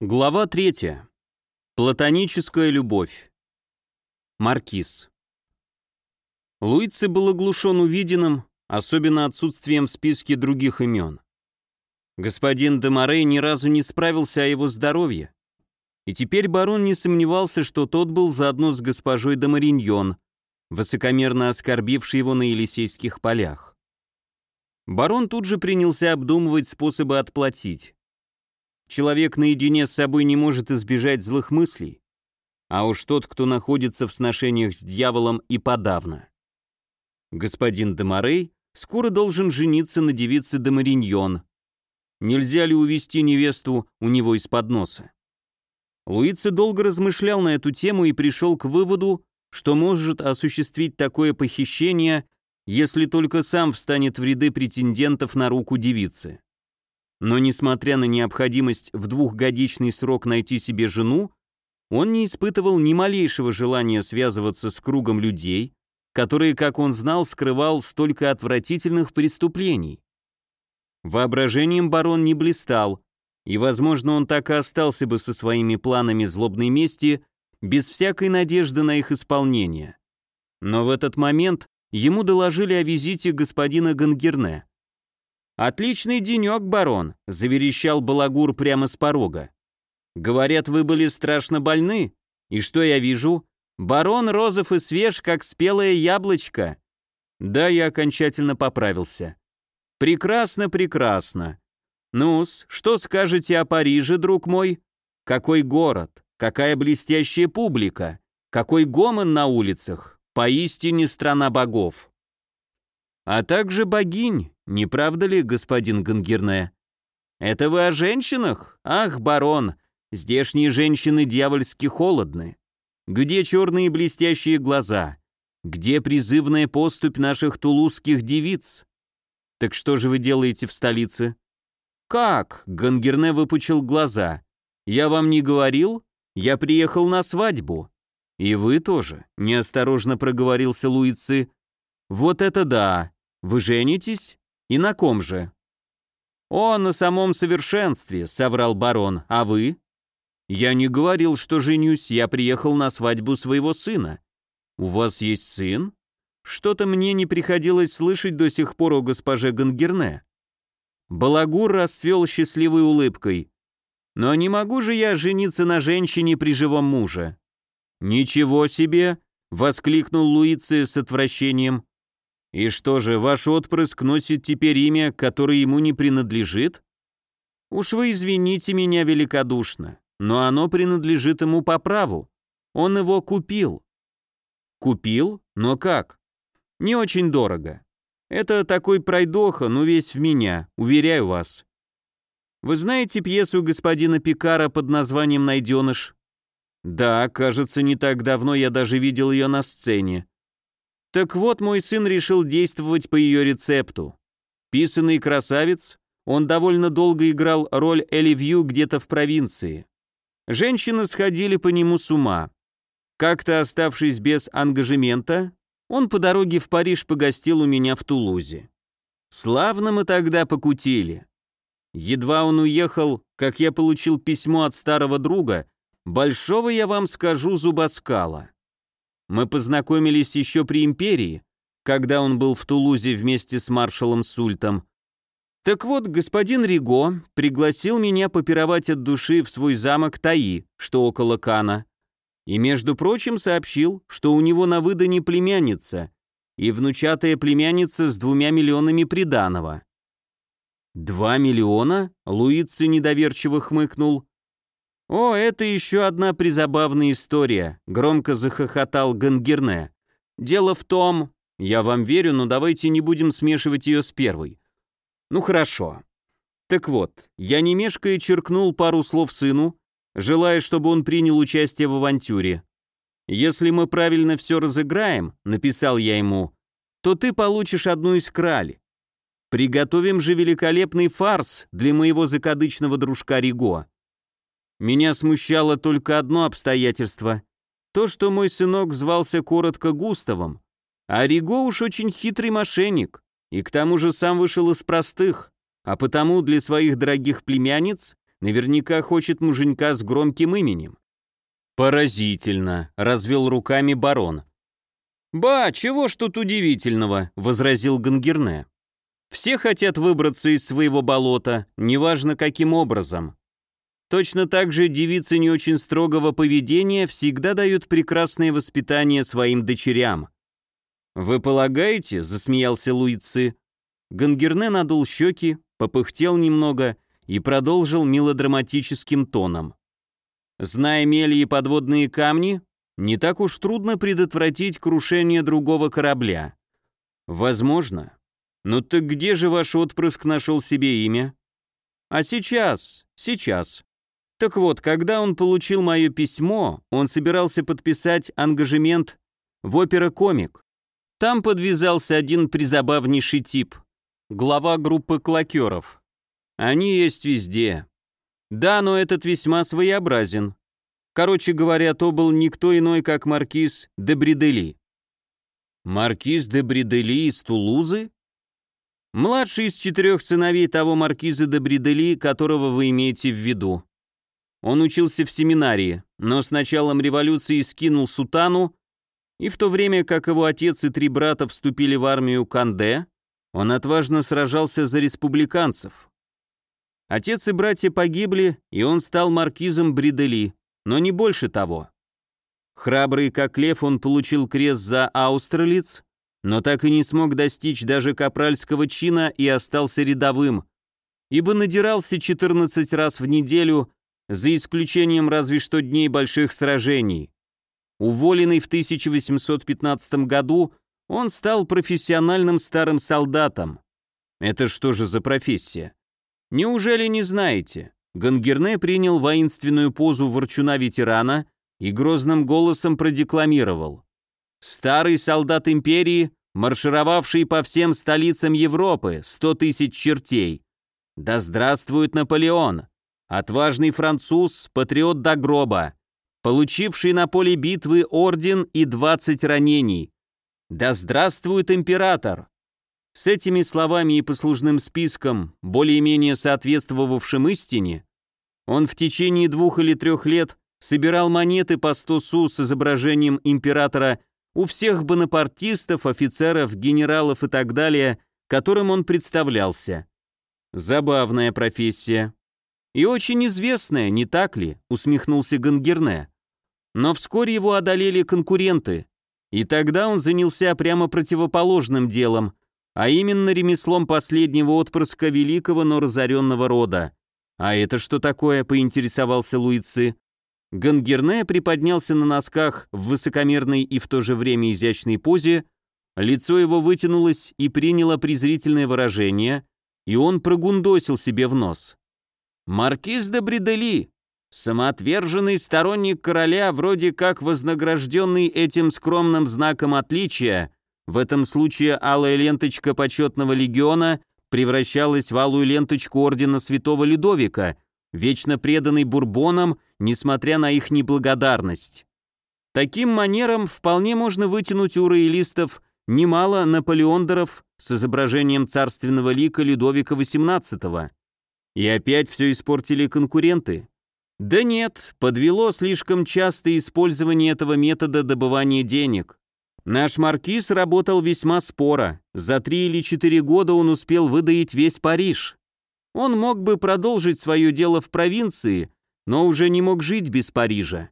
Глава 3. Платоническая любовь. Маркиз. Луици был оглушен увиденным, особенно отсутствием в списке других имен. Господин де Морей ни разу не справился о его здоровье, и теперь барон не сомневался, что тот был заодно с госпожой де Мариньон, высокомерно оскорбивший его на Елисейских полях. Барон тут же принялся обдумывать способы отплатить. Человек наедине с собой не может избежать злых мыслей, а уж тот, кто находится в сношениях с дьяволом и подавно. Господин Демарей скоро должен жениться на девице Демариньон. Нельзя ли увести невесту у него из-под носа? Луица долго размышлял на эту тему и пришел к выводу, что может осуществить такое похищение, если только сам встанет в ряды претендентов на руку девицы. Но несмотря на необходимость в двухгодичный срок найти себе жену, он не испытывал ни малейшего желания связываться с кругом людей, которые, как он знал, скрывал столько отвратительных преступлений. Воображением барон не блистал, и, возможно, он так и остался бы со своими планами злобной мести без всякой надежды на их исполнение. Но в этот момент ему доложили о визите господина Гангерне. «Отличный денек, барон», — заверещал Балагур прямо с порога. «Говорят, вы были страшно больны. И что я вижу? Барон розов и свеж, как спелое яблочко». Да, я окончательно поправился. «Прекрасно, прекрасно. Ну-с, что скажете о Париже, друг мой? Какой город, какая блестящая публика, какой гомон на улицах, поистине страна богов. А также богинь, не правда ли, господин Гангерне? Это вы о женщинах? Ах, барон, здешние женщины дьявольски холодны. Где черные блестящие глаза? Где призывная поступь наших тулузских девиц? Так что же вы делаете в столице? Как? Гангерне выпучил глаза. Я вам не говорил? Я приехал на свадьбу. И вы тоже, неосторожно проговорился Луицы. Вот это да. Вы женитесь? «И на ком же?» «О, на самом совершенстве», — соврал барон. «А вы?» «Я не говорил, что женюсь, я приехал на свадьбу своего сына». «У вас есть сын?» «Что-то мне не приходилось слышать до сих пор о госпоже Гангерне». Балагур расцвел счастливой улыбкой. «Но не могу же я жениться на женщине при живом муже». «Ничего себе!» — воскликнул Луици с отвращением. «И что же, ваш отпрыск носит теперь имя, которое ему не принадлежит?» «Уж вы извините меня великодушно, но оно принадлежит ему по праву. Он его купил». «Купил? Но как?» «Не очень дорого. Это такой пройдоха, но весь в меня, уверяю вас». «Вы знаете пьесу господина Пикара под названием «Найденыш»?» «Да, кажется, не так давно я даже видел ее на сцене. Так вот, мой сын решил действовать по ее рецепту. Писанный красавец, он довольно долго играл роль Эливью где-то в провинции. Женщины сходили по нему с ума. Как-то оставшись без ангажемента, он по дороге в Париж погостил у меня в Тулузе. Славно мы тогда покутили. Едва он уехал, как я получил письмо от старого друга, большого я вам скажу зубоскала. Мы познакомились еще при империи, когда он был в Тулузе вместе с маршалом Сультом. Так вот, господин Риго пригласил меня попировать от души в свой замок Таи, что около Кана. И, между прочим, сообщил, что у него на выдане племянница, и внучатая племянница с двумя миллионами приданого. «Два миллиона?» — Луици недоверчиво хмыкнул. «О, это еще одна призабавная история», — громко захохотал Гангерне. «Дело в том...» «Я вам верю, но давайте не будем смешивать ее с первой». «Ну хорошо». Так вот, я не мешкая черкнул пару слов сыну, желая, чтобы он принял участие в авантюре. «Если мы правильно все разыграем», — написал я ему, «то ты получишь одну из краль. Приготовим же великолепный фарс для моего закадычного дружка Риго. Меня смущало только одно обстоятельство. То, что мой сынок звался коротко Густавом, а Риго уж очень хитрый мошенник, и к тому же сам вышел из простых, а потому для своих дорогих племянниц наверняка хочет муженька с громким именем. «Поразительно», — развел руками барон. «Ба, чего ж тут удивительного?» — возразил Гангерне. «Все хотят выбраться из своего болота, неважно каким образом. Точно так же девицы не очень строгого поведения всегда дают прекрасное воспитание своим дочерям». «Вы полагаете?» — засмеялся Луицы. Гангерне надул щеки, попыхтел немного и продолжил мелодраматическим тоном. Зная мели и подводные камни, не так уж трудно предотвратить крушение другого корабля. Возможно. Но так где же ваш отпрыск нашел себе имя? А сейчас, сейчас. Так вот, когда он получил мое письмо, он собирался подписать ангажемент в опера-комик. Там подвязался один призабавнейший тип. Глава группы клокеров. Они есть везде. Да, но этот весьма своеобразен. Короче говоря, то был никто иной, как маркиз де Бридели. Маркиз де Бридели из Тулузы? Младший из четырех сыновей того маркиза де Бридели, которого вы имеете в виду. Он учился в семинарии, но с началом революции скинул сутану, и в то время как его отец и три брата вступили в армию Канде, он отважно сражался за республиканцев. Отец и братья погибли, и он стал маркизом Бридели, но не больше того. Храбрый как лев, он получил крест за Аустралиц, но так и не смог достичь даже капральского чина и остался рядовым, ибо надирался 14 раз в неделю, за исключением разве что дней больших сражений. Уволенный в 1815 году, он стал профессиональным старым солдатом. Это что же за профессия? Неужели не знаете? Гангерне принял воинственную позу ворчуна-ветерана и грозным голосом продекламировал. «Старый солдат империи, маршировавший по всем столицам Европы, сто тысяч чертей. Да здравствует Наполеон! Отважный француз, патриот до гроба, получивший на поле битвы орден и двадцать ранений. Да здравствует император! С этими словами и послужным списком, более-менее соответствовавшим истине, он в течение двух или трех лет собирал монеты по 100 су с изображением императора у всех бонапартистов, офицеров, генералов и так далее, которым он представлялся. Забавная профессия. И очень известная, не так ли, усмехнулся Гангерне. Но вскоре его одолели конкуренты, и тогда он занялся прямо противоположным делом, а именно ремеслом последнего отпрыска великого, но разоренного рода. «А это что такое?» — поинтересовался Луицы. Гангерне приподнялся на носках в высокомерной и в то же время изящной позе, лицо его вытянулось и приняло презрительное выражение, и он прогундосил себе в нос. «Маркиз де Бредели, самоотверженный сторонник короля, вроде как вознагражденный этим скромным знаком отличия, в этом случае алая ленточка почетного легиона превращалась в алую ленточку ордена святого Людовика, вечно преданный бурбонам, несмотря на их неблагодарность. Таким манером вполне можно вытянуть у роялистов немало наполеондеров с изображением царственного лика Людовика XVIII. И опять все испортили конкуренты. Да нет, подвело слишком частое использование этого метода добывания денег. Наш маркиз работал весьма споро. За три или четыре года он успел выдаить весь Париж. Он мог бы продолжить свое дело в провинции, но уже не мог жить без Парижа.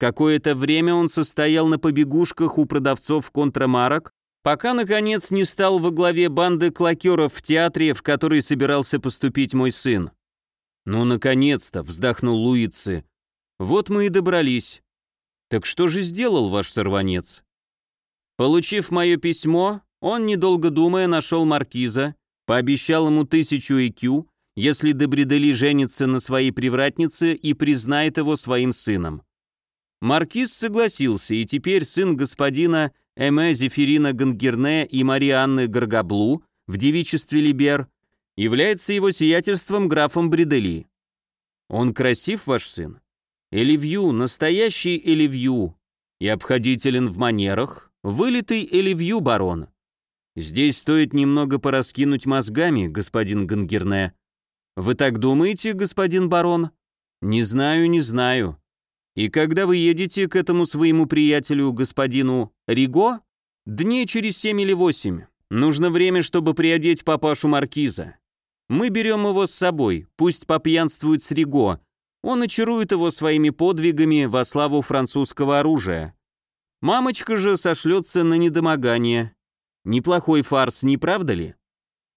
Какое-то время он состоял на побегушках у продавцов контрамарок, пока, наконец, не стал во главе банды клокеров в театре, в который собирался поступить мой сын. «Ну, наконец-то!» — вздохнул Луицы. «Вот мы и добрались. Так что же сделал ваш сорванец?» Получив мое письмо, он, недолго думая, нашел маркиза, пообещал ему тысячу IQ, если Дебридели женится на своей привратнице и признает его своим сыном. Маркиз согласился, и теперь сын господина Эме Зефирина Гангерне и Марианны Гаргаблу в девичестве Либер является его сиятельством графом Бридели. Он красив, ваш сын? Эливью, настоящий Эливью, и обходителен в манерах, Вылитый Эливью, барон. Здесь стоит немного пораскинуть мозгами, господин Гангерне. Вы так думаете, господин барон? Не знаю, не знаю. И когда вы едете к этому своему приятелю, господину Риго? Дней через семь или восемь. Нужно время, чтобы приодеть папашу Маркиза. Мы берем его с собой, пусть попьянствует с Риго. Он очарует его своими подвигами во славу французского оружия. Мамочка же сошлется на недомогание. Неплохой фарс, не правда ли?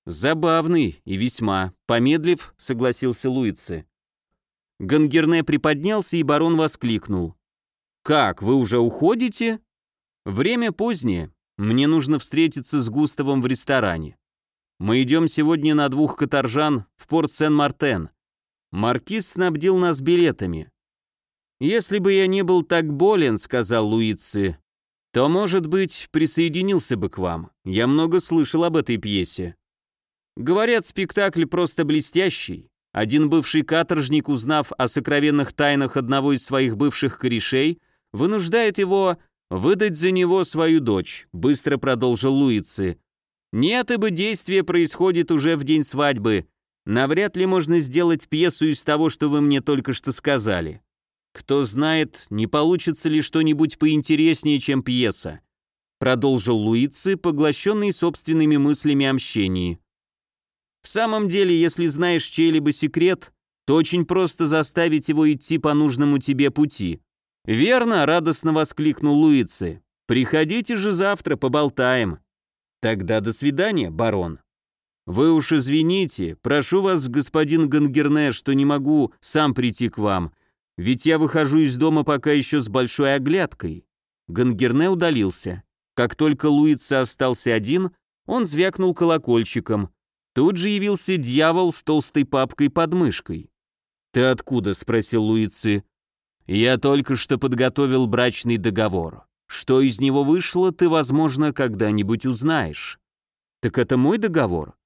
Забавный и весьма. Помедлив, согласился Луицы. Гангерне приподнялся, и барон воскликнул. «Как, вы уже уходите?» «Время позднее. Мне нужно встретиться с Густавом в ресторане. Мы идем сегодня на двух каторжан в порт Сен-Мартен. Маркиз снабдил нас билетами. «Если бы я не был так болен», — сказал Луицы, то, может быть, присоединился бы к вам. Я много слышал об этой пьесе. Говорят, спектакль просто блестящий. Один бывший каторжник, узнав о сокровенных тайнах одного из своих бывших корешей, вынуждает его выдать за него свою дочь, быстро продолжил Луицы. Нет, ибо действие происходит уже в день свадьбы. Навряд ли можно сделать пьесу из того, что вы мне только что сказали. Кто знает, не получится ли что-нибудь поинтереснее, чем пьеса. Продолжил Луици, поглощенный собственными мыслями о мщении. В самом деле, если знаешь чей-либо секрет, то очень просто заставить его идти по нужному тебе пути. «Верно», — радостно воскликнул Луици. «Приходите же завтра, поболтаем». «Тогда до свидания, барон». «Вы уж извините, прошу вас, господин Гангерне, что не могу сам прийти к вам, ведь я выхожу из дома пока еще с большой оглядкой». Гангерне удалился. Как только Луица остался один, он звякнул колокольчиком. Тут же явился дьявол с толстой папкой под мышкой. «Ты откуда?» — спросил Луицы. «Я только что подготовил брачный договор. Что из него вышло, ты, возможно, когда-нибудь узнаешь». «Так это мой договор?»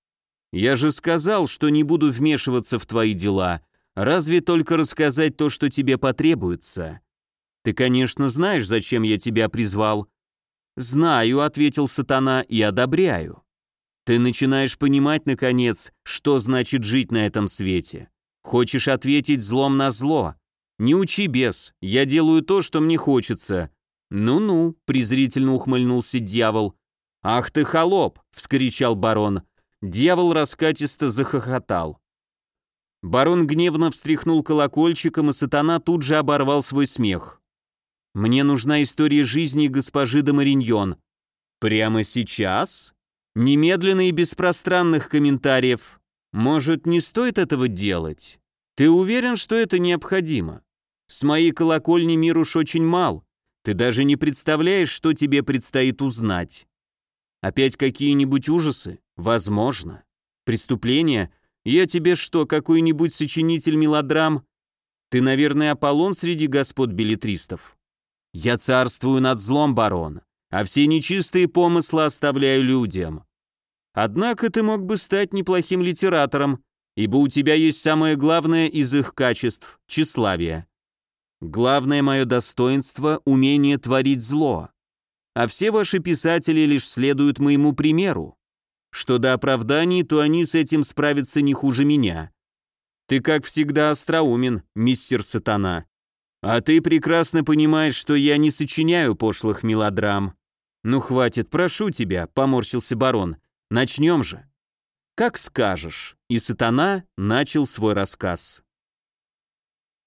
«Я же сказал, что не буду вмешиваться в твои дела, Разве только рассказать то, что тебе потребуется. Ты, конечно, знаешь, зачем я тебя призвал. Знаю, ответил сатана, и одобряю. Ты начинаешь понимать, наконец, что значит жить на этом свете. Хочешь ответить злом на зло. Не учи бес, я делаю то, что мне хочется. Ну-ну, презрительно ухмыльнулся дьявол. Ах ты холоп, вскричал барон. Дьявол раскатисто захохотал. Барон гневно встряхнул колокольчиком, и сатана тут же оборвал свой смех. «Мне нужна история жизни госпожи де Мариньон». «Прямо сейчас?» «Немедленно и без пространных комментариев. Может, не стоит этого делать? Ты уверен, что это необходимо? С моей колокольни мир уж очень мал. Ты даже не представляешь, что тебе предстоит узнать. Опять какие-нибудь ужасы? Возможно. Преступления, я тебе что, какой-нибудь сочинитель мелодрам? Ты, наверное, Аполлон среди господ билетристов. Я царствую над злом, барон, а все нечистые помыслы оставляю людям. Однако ты мог бы стать неплохим литератором, ибо у тебя есть самое главное из их качеств — тщеславие. Главное мое достоинство — умение творить зло. А все ваши писатели лишь следуют моему примеру. Что до оправданий, то они с этим справятся не хуже меня. Ты, как всегда, остроумен, мистер Сатана. А ты прекрасно понимаешь, что я не сочиняю пошлых мелодрам. Ну хватит, прошу тебя, поморщился барон. Начнем же. Как скажешь. И Сатана начал свой рассказ.